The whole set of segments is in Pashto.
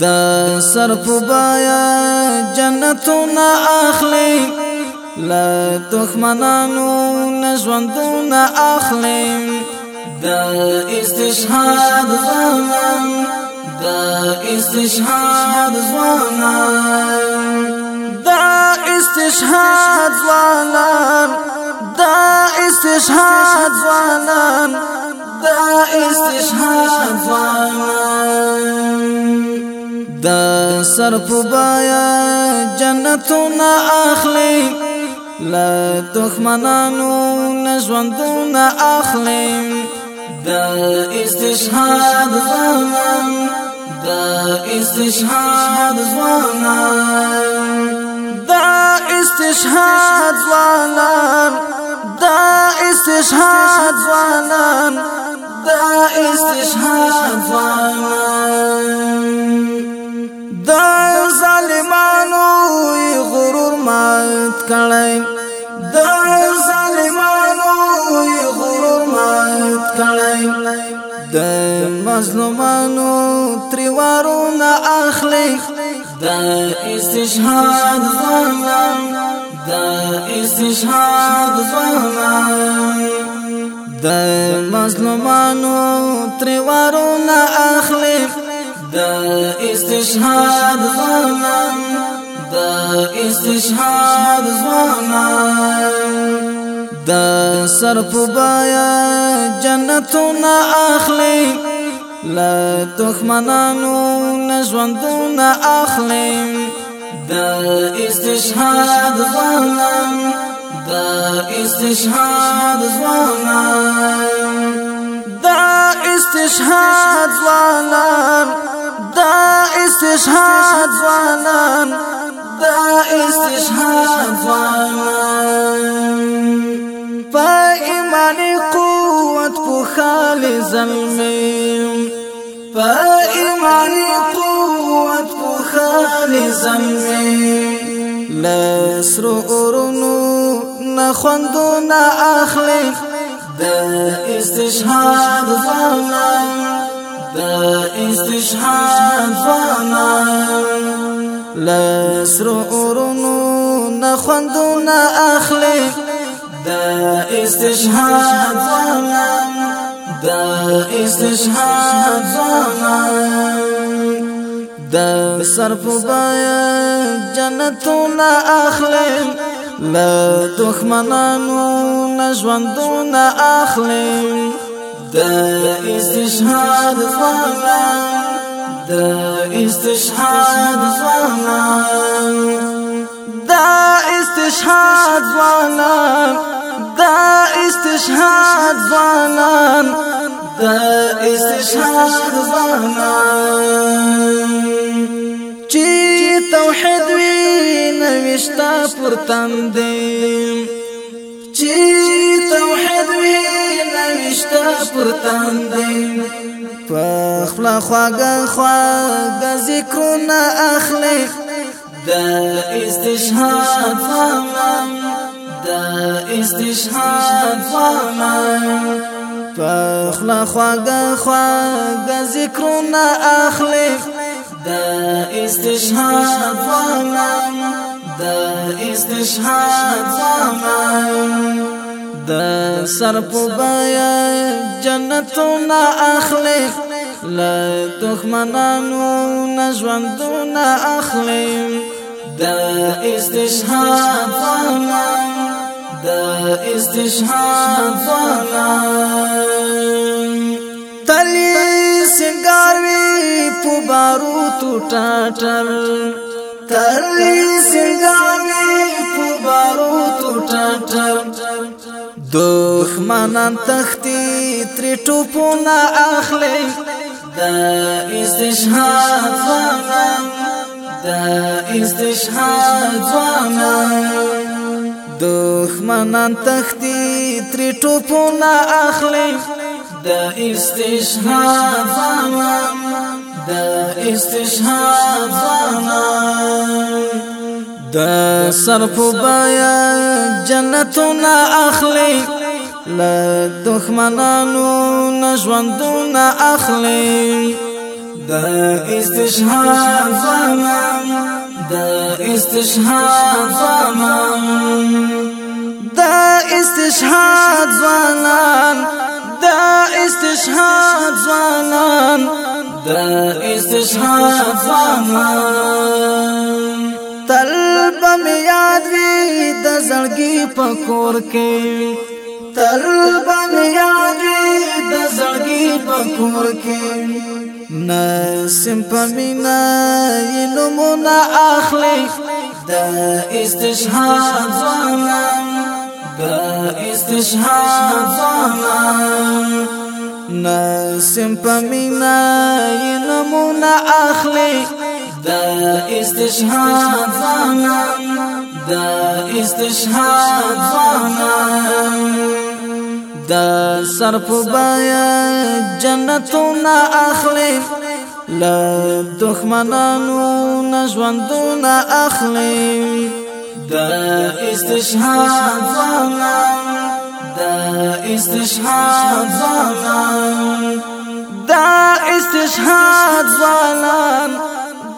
د سر په بایا جنتونه اخلي لا دښمنانو نژوندونه اخلي د استشهاد زوانان د استشهاد زوانان د استشهاد زوانان د استشهاد زوانان د استشهاد زوانان د سر په بایا جنتونه اخلي لا دښمنانو نژوندونه اخلي د استشهاد زوانان د استشهاد زوانان د استشهاد زوانان د استشهاد زوانان د استشهاد زوانان د مظلومانو تریوارو نه اخلي د استشهاد ظلم د استشهاد ظلم د مظلومانو تریوارو نه اخلي د استشهاد ظلم د استشهاد ظلم سر پوبایا جنتونه اخلي لا دښمنانو نژوندونه اخلي د استشهاد ځوانان د استشهاد ځوانان د استشهاد ځوانان د استشهاد ځوانان د استشهاد ځوانان خالي زلمي فإيمان قوة خالي زلمي لسر أرنو نخوندنا أخلي دا استشهاد ظلم دا استشهاد ظلم لسر اورونو نخوندو نه اخلي دا استشهاد ظلم دا استشهاد زمان دا صرف باید جنتون اخلیم لا دخمنانو نجوندون اخلیم دا استشهاد زمان دا استشهاد زمان دا استشهاد زمان دا استشهاد ځوانان دا استشهاد ځوانان چې توحید وی نوښتا پرتم دی چې توحید وی نوښتا پرتم دی په خپل خواګه خواګه ذکرونه اخلي دا استشهاد ځوانان استشهاد فامان فخلا خواگا خواگا ذکرنا اخلی دا استشهاد فامان دا استشهاد فامان دا سر پوبایا جنتنا اخلی لا دخمنانو نجوندنا اخلی دا استشهاد فامان د استشهاد ځوانان تلی سنگار وی په بارو ټټر تلی سنگار وی په بارو ټټر دښمنان تختی تر ټوپونه اخلي د استشهاد ځوانان د استشهاد ځوانان دښمنان تختی تری ټوپونه اخلي د استشهاد ځوانان د استشهاد ځوانان د سر په بیا جنتونه اخلي ل دښمنانو نژوندونه اخلي د استشهاد ځوانان دا استشهاد ظلم دا استشهاد ځوانان دا استشهاد ځوانان دا استشهاد ځوانان تل بم یاد وی د زړګي پکور کې تل بم یاد وی کور کې نسیم پمینا علمونه اخلي د استشهاد ځوانان د استشهاد ځوانان نسیم پمینا علمونه اخلي د استشهاد ځوانان د استشهاد ځوانان د صرف بایا جنتونه اخلي ل دښمنانو نژوندونه اخلي د استشهاد ځوانان د استشهاد ځوانان د استشهاد ځوانان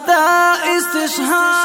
د استشهاد